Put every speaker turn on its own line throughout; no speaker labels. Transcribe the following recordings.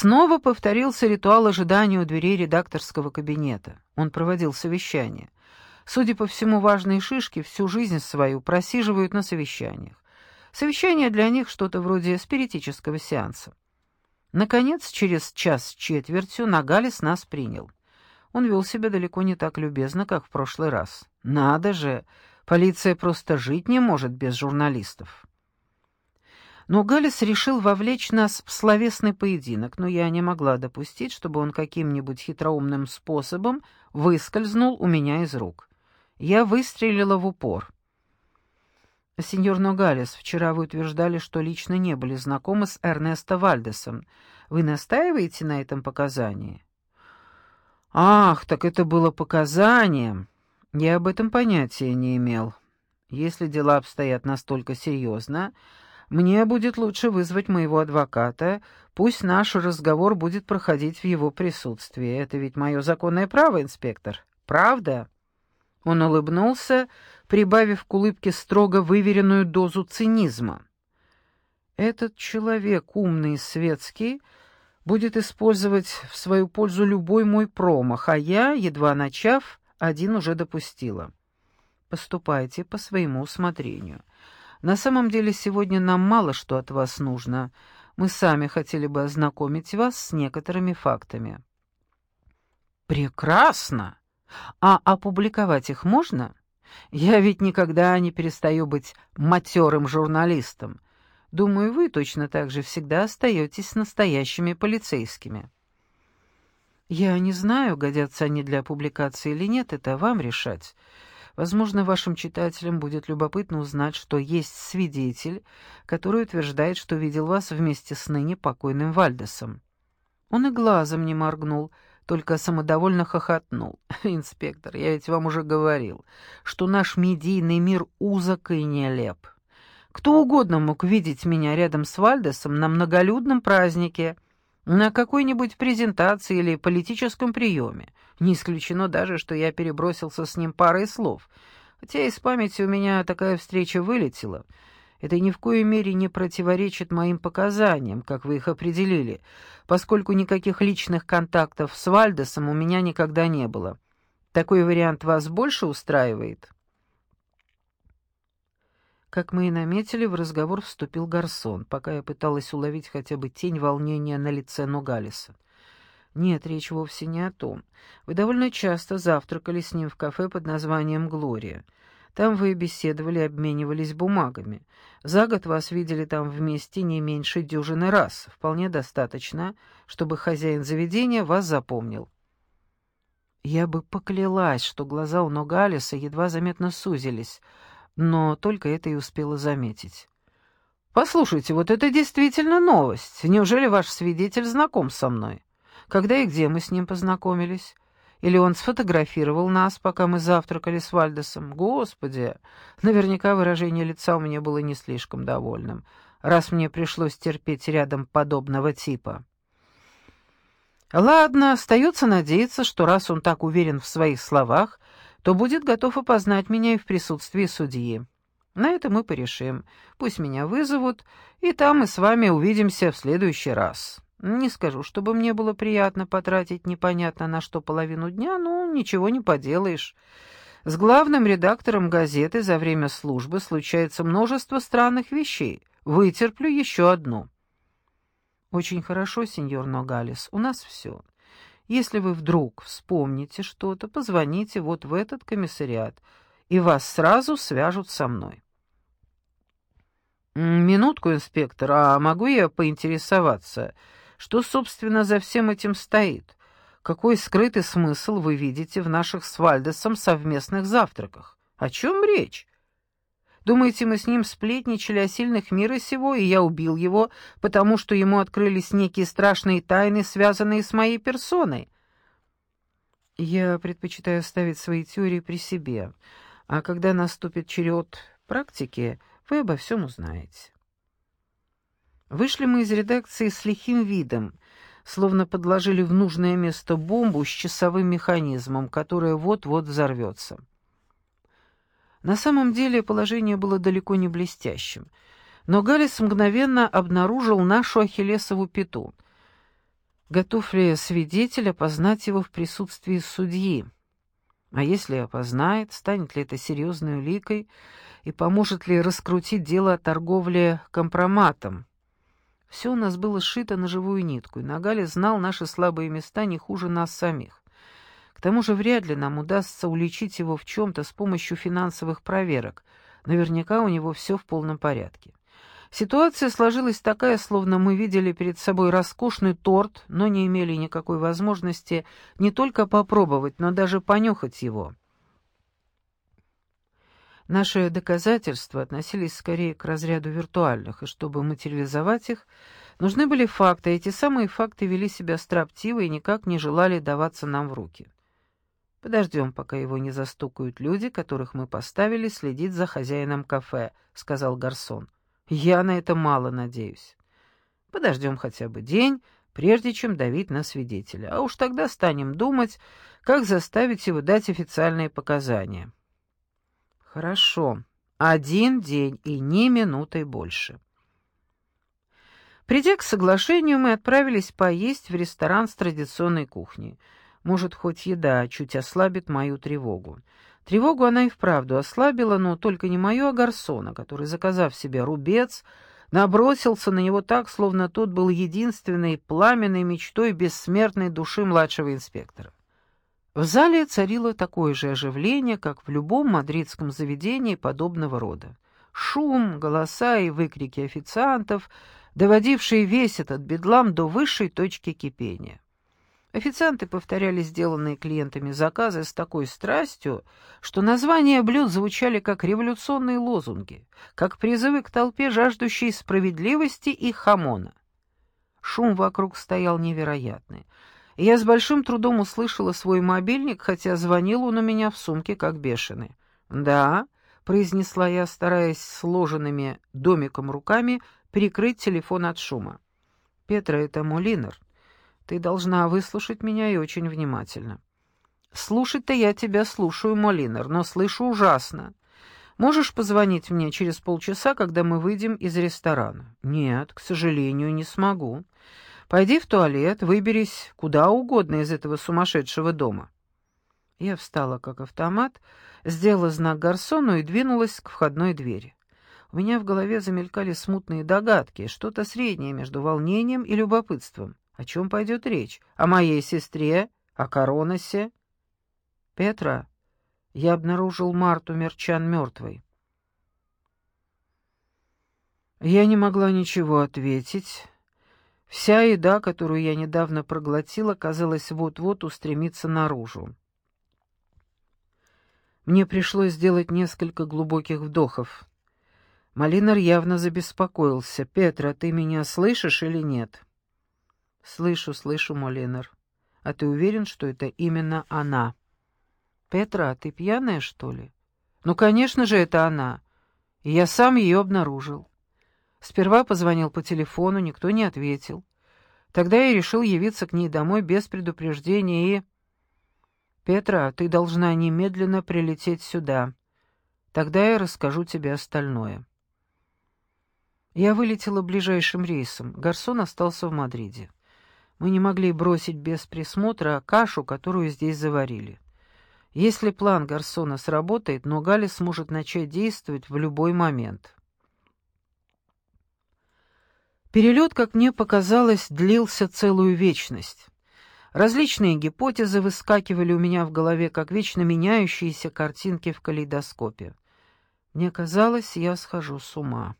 Снова повторился ритуал ожидания у дверей редакторского кабинета. Он проводил совещание. Судя по всему, важные шишки всю жизнь свою просиживают на совещаниях. Совещание для них что-то вроде спиритического сеанса. Наконец, через час с четвертью Нагалис нас принял. Он вел себя далеко не так любезно, как в прошлый раз. Надо же, полиция просто жить не может без журналистов. Но Галис решил вовлечь нас в словесный поединок, но я не могла допустить, чтобы он каким-нибудь хитроумным способом выскользнул у меня из рук. Я выстрелила в упор. «Сеньор Ногалес, вчера вы утверждали, что лично не были знакомы с Эрнесто Вальдесом. Вы настаиваете на этом показании?» «Ах, так это было показанием. Я об этом понятия не имел. Если дела обстоят настолько серьезно, мне будет лучше вызвать моего адвоката, пусть наш разговор будет проходить в его присутствии. Это ведь мое законное право, инспектор. Правда?» Он улыбнулся, прибавив к улыбке строго выверенную дозу цинизма. «Этот человек, умный и светский, будет использовать в свою пользу любой мой промах, а я, едва начав, один уже допустила. Поступайте по своему усмотрению. На самом деле сегодня нам мало что от вас нужно. Мы сами хотели бы ознакомить вас с некоторыми фактами». «Прекрасно! А опубликовать их можно? Я ведь никогда не перестаю быть матерым журналистом. Думаю, вы точно так же всегда остаетесь настоящими полицейскими». «Я не знаю, годятся они для публикации или нет, это вам решать. Возможно, вашим читателям будет любопытно узнать, что есть свидетель, который утверждает, что видел вас вместе с ныне покойным Вальдесом». Он и глазом не моргнул, только самодовольно хохотнул. «Инспектор, я ведь вам уже говорил, что наш медийный мир узок и нелеп. Кто угодно мог видеть меня рядом с Вальдесом на многолюдном празднике, на какой-нибудь презентации или политическом приеме. Не исключено даже, что я перебросился с ним парой слов. Хотя из памяти у меня такая встреча вылетела. Это ни в коей мере не противоречит моим показаниям, как вы их определили, поскольку никаких личных контактов с Вальдесом у меня никогда не было. Такой вариант вас больше устраивает?» Как мы и наметили, в разговор вступил Гарсон, пока я пыталась уловить хотя бы тень волнения на лице Ногалиса. «Нет, речь вовсе не о том. Вы довольно часто завтракали с ним в кафе под названием «Глория». Там вы беседовали, обменивались бумагами. За год вас видели там вместе не меньше дюжины раз. Вполне достаточно, чтобы хозяин заведения вас запомнил». Я бы поклялась, что глаза у Ногалиса едва заметно сузились — но только это и успела заметить. «Послушайте, вот это действительно новость. Неужели ваш свидетель знаком со мной? Когда и где мы с ним познакомились? Или он сфотографировал нас, пока мы завтракали с Вальдесом? Господи, наверняка выражение лица у меня было не слишком довольным, раз мне пришлось терпеть рядом подобного типа». Ладно, остается надеяться, что раз он так уверен в своих словах, то будет готов опознать меня и в присутствии судьи. На это мы порешим. Пусть меня вызовут, и там мы с вами увидимся в следующий раз. Не скажу, чтобы мне было приятно потратить непонятно на что половину дня, но ничего не поделаешь. С главным редактором газеты за время службы случается множество странных вещей. Вытерплю еще одну. Очень хорошо, сеньор Ногалес, у нас все. Если вы вдруг вспомните что-то, позвоните вот в этот комиссариат, и вас сразу свяжут со мной. «Минутку, инспектор, а могу я поинтересоваться, что, собственно, за всем этим стоит? Какой скрытый смысл вы видите в наших с Вальдесом совместных завтраках? О чем речь? Думаете, мы с ним сплетничали о сильных мира сего, и я убил его, потому что ему открылись некие страшные тайны, связанные с моей персоной? Я предпочитаю ставить свои теории при себе, а когда наступит черед практики, вы обо всем узнаете. Вышли мы из редакции с лихим видом, словно подложили в нужное место бомбу с часовым механизмом, которая вот-вот взорвется. На самом деле положение было далеко не блестящим, но Галис мгновенно обнаружил нашу ахиллесову пяту. Готов ли свидетель опознать его в присутствии судьи? А если опознает, станет ли это серьезной уликой и поможет ли раскрутить дело о торговле компроматом? Все у нас было сшито на живую нитку, и Нагали знал наши слабые места не хуже нас самих. К тому же вряд ли нам удастся уличить его в чем-то с помощью финансовых проверок. Наверняка у него все в полном порядке. Ситуация сложилась такая, словно мы видели перед собой роскошный торт, но не имели никакой возможности не только попробовать, но даже понюхать его. Наши доказательства относились скорее к разряду виртуальных, и чтобы материализовать их, нужны были факты, и эти самые факты вели себя строптиво и никак не желали даваться нам в руки. «Подождем, пока его не застукают люди, которых мы поставили следить за хозяином кафе», — сказал Гарсон. «Я на это мало надеюсь. Подождем хотя бы день, прежде чем давить на свидетеля, а уж тогда станем думать, как заставить его дать официальные показания». Хорошо. Один день и ни минутой больше. Придя к соглашению, мы отправились поесть в ресторан с традиционной кухней. Может, хоть еда чуть ослабит мою тревогу. Тревогу она и вправду ослабила, но только не мою, а Гарсона, который, заказав себе рубец, набросился на него так, словно тот был единственной пламенной мечтой бессмертной души младшего инспектора. В зале царило такое же оживление, как в любом мадридском заведении подобного рода. Шум, голоса и выкрики официантов, доводившие весь этот бедлам до высшей точки кипения. Официанты повторяли сделанные клиентами заказы с такой страстью, что названия блюд звучали как революционные лозунги, как призывы к толпе, жаждущей справедливости и хамона. Шум вокруг стоял невероятный — я с большим трудом услышала свой мобильник, хотя звонил он у меня в сумке как бешеный. «Да», — произнесла я, стараясь сложенными домиком руками прикрыть телефон от шума. «Петра, это Мулинер. Ты должна выслушать меня и очень внимательно». «Слушать-то я тебя слушаю, Молинер, но слышу ужасно. Можешь позвонить мне через полчаса, когда мы выйдем из ресторана?» «Нет, к сожалению, не смогу. Пойди в туалет, выберись куда угодно из этого сумасшедшего дома». Я встала как автомат, сделала знак гарсону и двинулась к входной двери. У меня в голове замелькали смутные догадки, что-то среднее между волнением и любопытством. О чем пойдет речь? О моей сестре? О Короносе? Петра, я обнаружил Марту Мерчан мертвой. Я не могла ничего ответить, Вся еда, которую я недавно проглотила, казалось, вот-вот устремится наружу. Мне пришлось сделать несколько глубоких вдохов. Малинар явно забеспокоился. «Петра, ты меня слышишь или нет?» «Слышу, слышу, Малинар. А ты уверен, что это именно она?» «Петра, ты пьяная, что ли?» «Ну, конечно же, это она. И я сам ее обнаружил. Сперва позвонил по телефону, никто не ответил. Тогда я решил явиться к ней домой без предупреждения и... «Петра, ты должна немедленно прилететь сюда. Тогда я расскажу тебе остальное». Я вылетела ближайшим рейсом. Гарсон остался в Мадриде. Мы не могли бросить без присмотра кашу, которую здесь заварили. Если план Гарсона сработает, Ногале сможет начать действовать в любой момент. Перелет, как мне показалось, длился целую вечность. Различные гипотезы выскакивали у меня в голове, как вечно меняющиеся картинки в калейдоскопе. Мне казалось, я схожу с ума.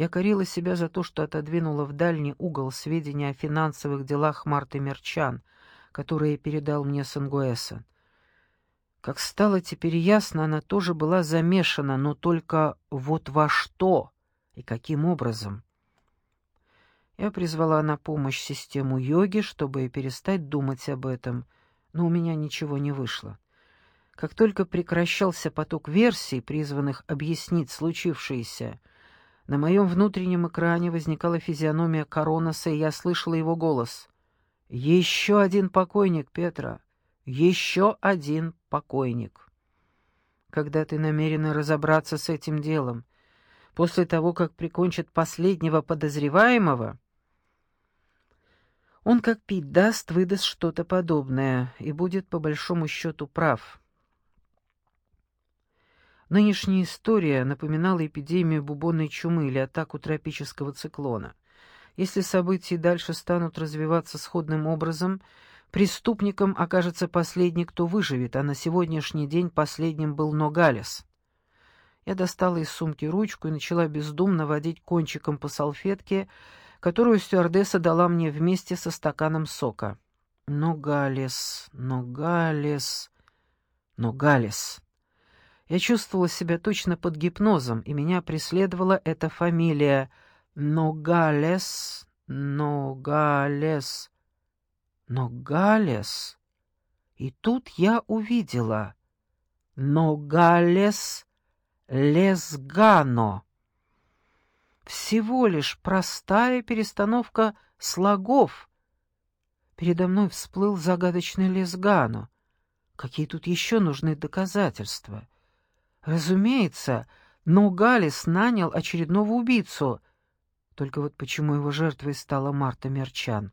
Я корила себя за то, что отодвинула в дальний угол сведения о финансовых делах Марты Мерчан, которые передал мне Сангуэса. Как стало теперь ясно, она тоже была замешана, но только вот во что и каким образом. Я призвала на помощь систему йоги, чтобы перестать думать об этом, но у меня ничего не вышло. Как только прекращался поток версий, призванных объяснить случившееся, на моем внутреннем экране возникала физиономия Короноса, и я слышала его голос. «Еще один покойник, Петра! Еще один покойник!» «Когда ты намерена разобраться с этим делом? После того, как прикончат последнего подозреваемого?» Он как пить даст, выдаст что-то подобное и будет по большому счету прав. Нынешняя история напоминала эпидемию бубонной чумы или атаку тропического циклона. Если события дальше станут развиваться сходным образом, преступником окажется последний, кто выживет, а на сегодняшний день последним был Ногалес. Я достала из сумки ручку и начала бездумно водить кончиком по салфетке, которую стюардесса дала мне вместе со стаканом сока. Ногалес, Ногалес, Ногалес. Я чувствовала себя точно под гипнозом, и меня преследовала эта фамилия Ногалес, Ногалес, Ногалес. И тут я увидела Ногалес Лесгано. Всего лишь простая перестановка слогов. Передо мной всплыл загадочный Лесгано. Какие тут еще нужны доказательства? — Разумеется, но Галис нанял очередного убийцу. Только вот почему его жертвой стала Марта Мерчан?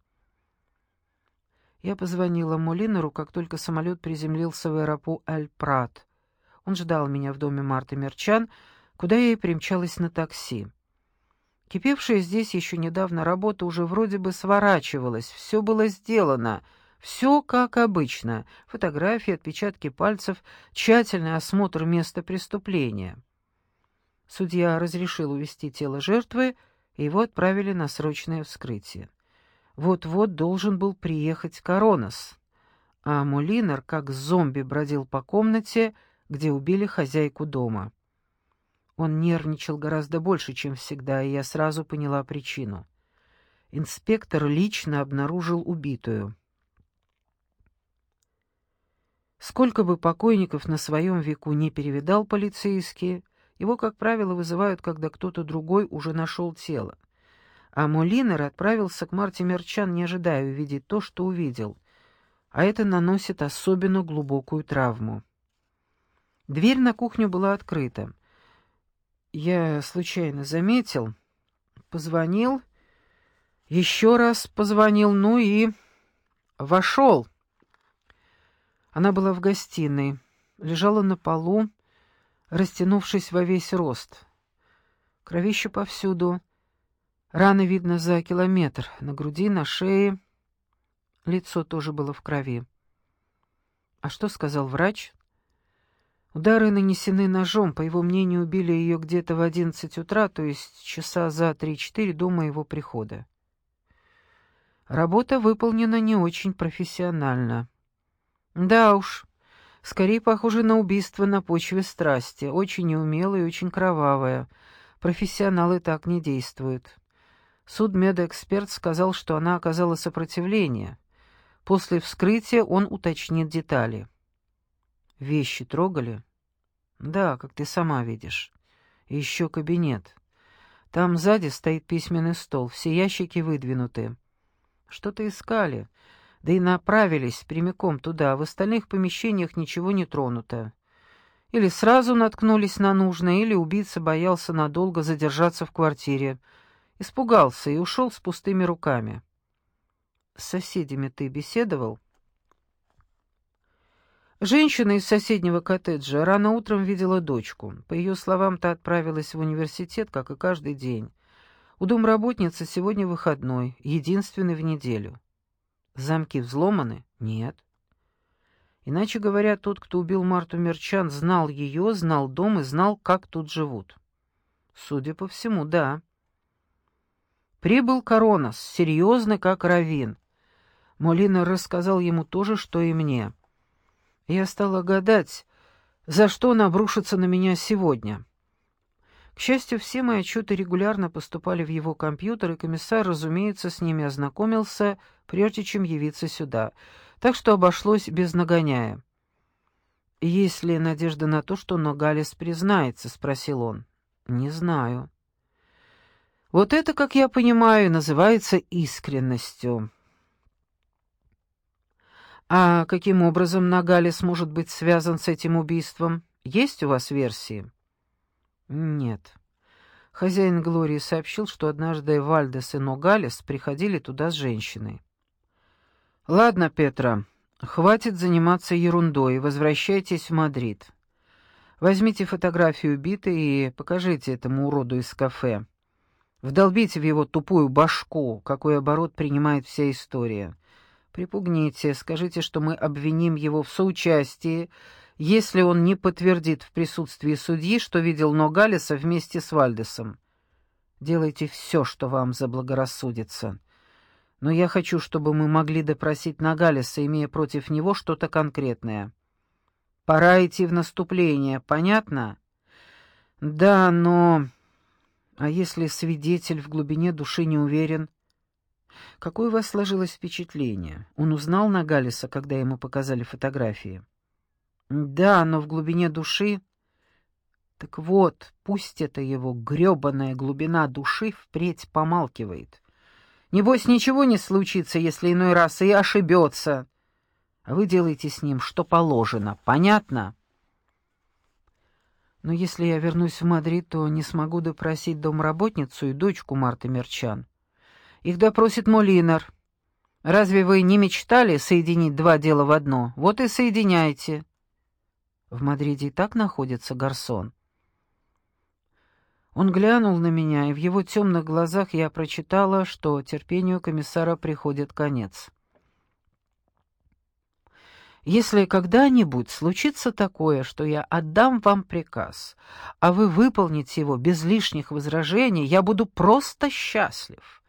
Я позвонила Молинеру, как только самолет приземлился в аэропу Аль-Прат. Он ждал меня в доме Марты Мерчан, куда я и примчалась на такси. Кипевшая здесь еще недавно работа уже вроде бы сворачивалась, все было сделано — все как обычно. Фотографии, отпечатки пальцев, тщательный осмотр места преступления. Судья разрешил увести тело жертвы, и его отправили на срочное вскрытие. Вот-вот должен был приехать Коронос, а Мулинер как зомби бродил по комнате, где убили хозяйку дома. Он нервничал гораздо больше, чем всегда, и я сразу поняла причину. Инспектор лично обнаружил убитую. Сколько бы покойников на своем веку не перевидал полицейские, его, как правило, вызывают, когда кто-то другой уже нашел тело. А Молинер отправился к Марте Мерчан, не ожидая увидеть то, что увидел. А это наносит особенно глубокую травму. Дверь на кухню была открыта. Я случайно заметил, позвонил, еще раз позвонил, ну и вошел. Она была в гостиной, лежала на полу, растянувшись во весь рост. Кровище повсюду, раны видно за километр, на груди, на шее, лицо тоже было в крови. А что сказал врач? Удары нанесены ножом, по его мнению, убили ее где-то в одиннадцать утра, то есть часа за три-четыре до моего прихода. Работа выполнена не очень профессионально. Да уж, скорее похоже на убийство на почве страсти, очень неумелое и очень кровавое. Профессионалы так не действуют. Судмедэксперт сказал, что она оказала сопротивление. После вскрытия он уточнит детали. Вещи трогали? Да, как ты сама видишь. И еще кабинет. Там сзади стоит письменный стол, все ящики выдвинуты. Что-то искали да и направились прямиком туда, в остальных помещениях ничего не тронуто. Или сразу наткнулись на нужное, или убийца боялся надолго задержаться в квартире. Испугался и ушел с пустыми руками. «С соседями ты беседовал?» Женщина из соседнего коттеджа рано утром видела дочку. По ее словам, та отправилась в университет, как и каждый день. У домработницы сегодня выходной, единственный в неделю. Замки взломаны? Нет. Иначе говоря, тот, кто убил Марту Мерчан, знал ее, знал дом и знал, как тут живут. Судя по всему, да. Прибыл Коронас, серьезный, как равин. Молина рассказал ему то же, что и мне. Я стала гадать, за что он обрушится на меня сегодня. К счастью, все мои отчеты регулярно поступали в его компьютер, и комиссар, разумеется, с ними ознакомился, прежде чем явиться сюда, так что обошлось без нагоняя. «Есть ли надежда на то, что Ногалес признается?» — спросил он. «Не знаю». «Вот это, как я понимаю, называется искренностью». «А каким образом Ногалес может быть связан с этим убийством? Есть у вас версии?» Нет. Хозяин Глории сообщил, что однажды Вальдес и Ногалес приходили туда с женщиной. «Ладно, Петра, хватит заниматься ерундой, возвращайтесь в Мадрид. Возьмите фотографию убитой и покажите этому уроду из кафе. Вдолбите в его тупую башку, какой оборот принимает вся история. Припугните, скажите, что мы обвиним его в соучастии, если он не подтвердит в присутствии судьи, что видел Ногалиса вместе с Вальдесом. Делайте все, что вам заблагорассудится. Но я хочу, чтобы мы могли допросить Нагалиса, имея против него что-то конкретное. Пора идти в наступление, понятно? Да, но... А если свидетель в глубине души не уверен? Какое у вас сложилось впечатление? Он узнал Нагалиса, когда ему показали фотографии? Да, но в глубине души... Так вот, пусть это его грёбаная глубина души впредь помалкивает. Небось, ничего не случится, если иной раз и ошибется. А вы делаете с ним, что положено, понятно? Но если я вернусь в Мадрид, то не смогу допросить домработницу и дочку Марты Мерчан. Их допросит Молинар. Разве вы не мечтали соединить два дела в одно? Вот и соединяйте. В Мадриде и так находится Гарсон. Он глянул на меня, и в его темных глазах я прочитала, что терпению комиссара приходит конец. Если когда-нибудь случится такое, что я отдам вам приказ, а вы выполните его без лишних возражений, я буду просто счастлив.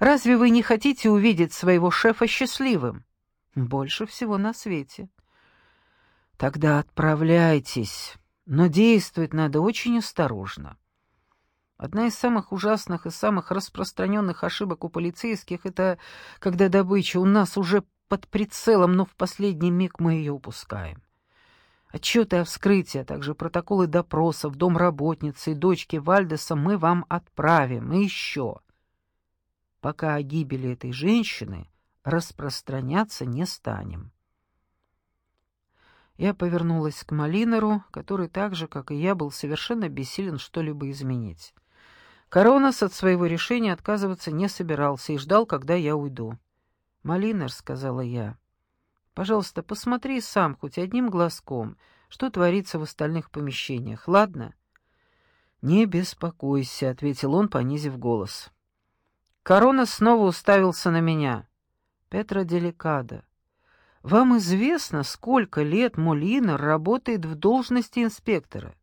Разве вы не хотите увидеть своего шефа счастливым? Больше всего на свете. Тогда отправляйтесь, но действовать надо очень осторожно. Одна из самых ужасных и самых распространенных ошибок у полицейских — это когда добыча у нас уже под прицелом, но в последний миг мы ее упускаем. Отчеты о вскрытии, а также протоколы допросов домработницы и дочки Вальдеса мы вам отправим. И еще. Пока о гибели этой женщины распространяться не станем. Я повернулась к Малинеру, который так же, как и я, был совершенно бессилен что-либо изменить. Коронас от своего решения отказываться не собирался и ждал, когда я уйду. «Малинер», — сказала я, — «пожалуйста, посмотри сам хоть одним глазком, что творится в остальных помещениях, ладно?» «Не беспокойся», — ответил он, понизив голос. Корона снова уставился на меня. «Петро Деликадо, вам известно, сколько лет Молинер работает в должности инспектора?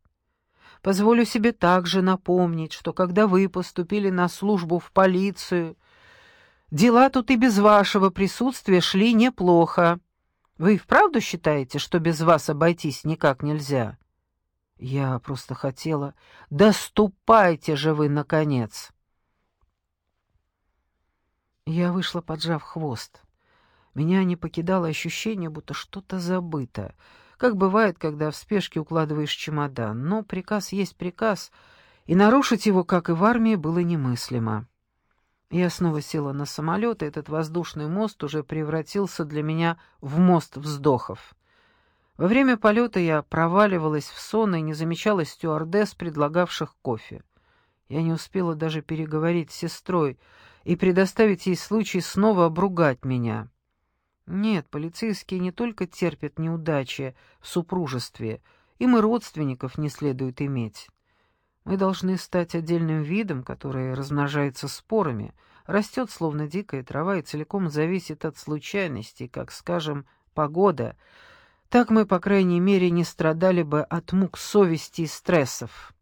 Позволю себе также напомнить, что когда вы поступили на службу в полицию, дела тут и без вашего присутствия шли неплохо. Вы вправду считаете, что без вас обойтись никак нельзя? Я просто хотела... Доступайте же вы, наконец!» Я вышла, поджав хвост. Меня не покидало ощущение, будто что-то забыто, как бывает, когда в спешке укладываешь чемодан. Но приказ есть приказ, и нарушить его, как и в армии, было немыслимо. Я снова села на самолет, и этот воздушный мост уже превратился для меня в мост вздохов. Во время полета я проваливалась в сон и не замечала стюардесс, предлагавших кофе. Я не успела даже переговорить с сестрой и предоставить ей случай снова обругать меня. Нет, полицейские не только терпят неудачи в супружестве, им и родственников не следует иметь. Мы должны стать отдельным видом, который размножается спорами, растет словно дикая трава и целиком зависит от случайностей, как, скажем, погода. Так мы, по крайней мере, не страдали бы от мук совести и стрессов.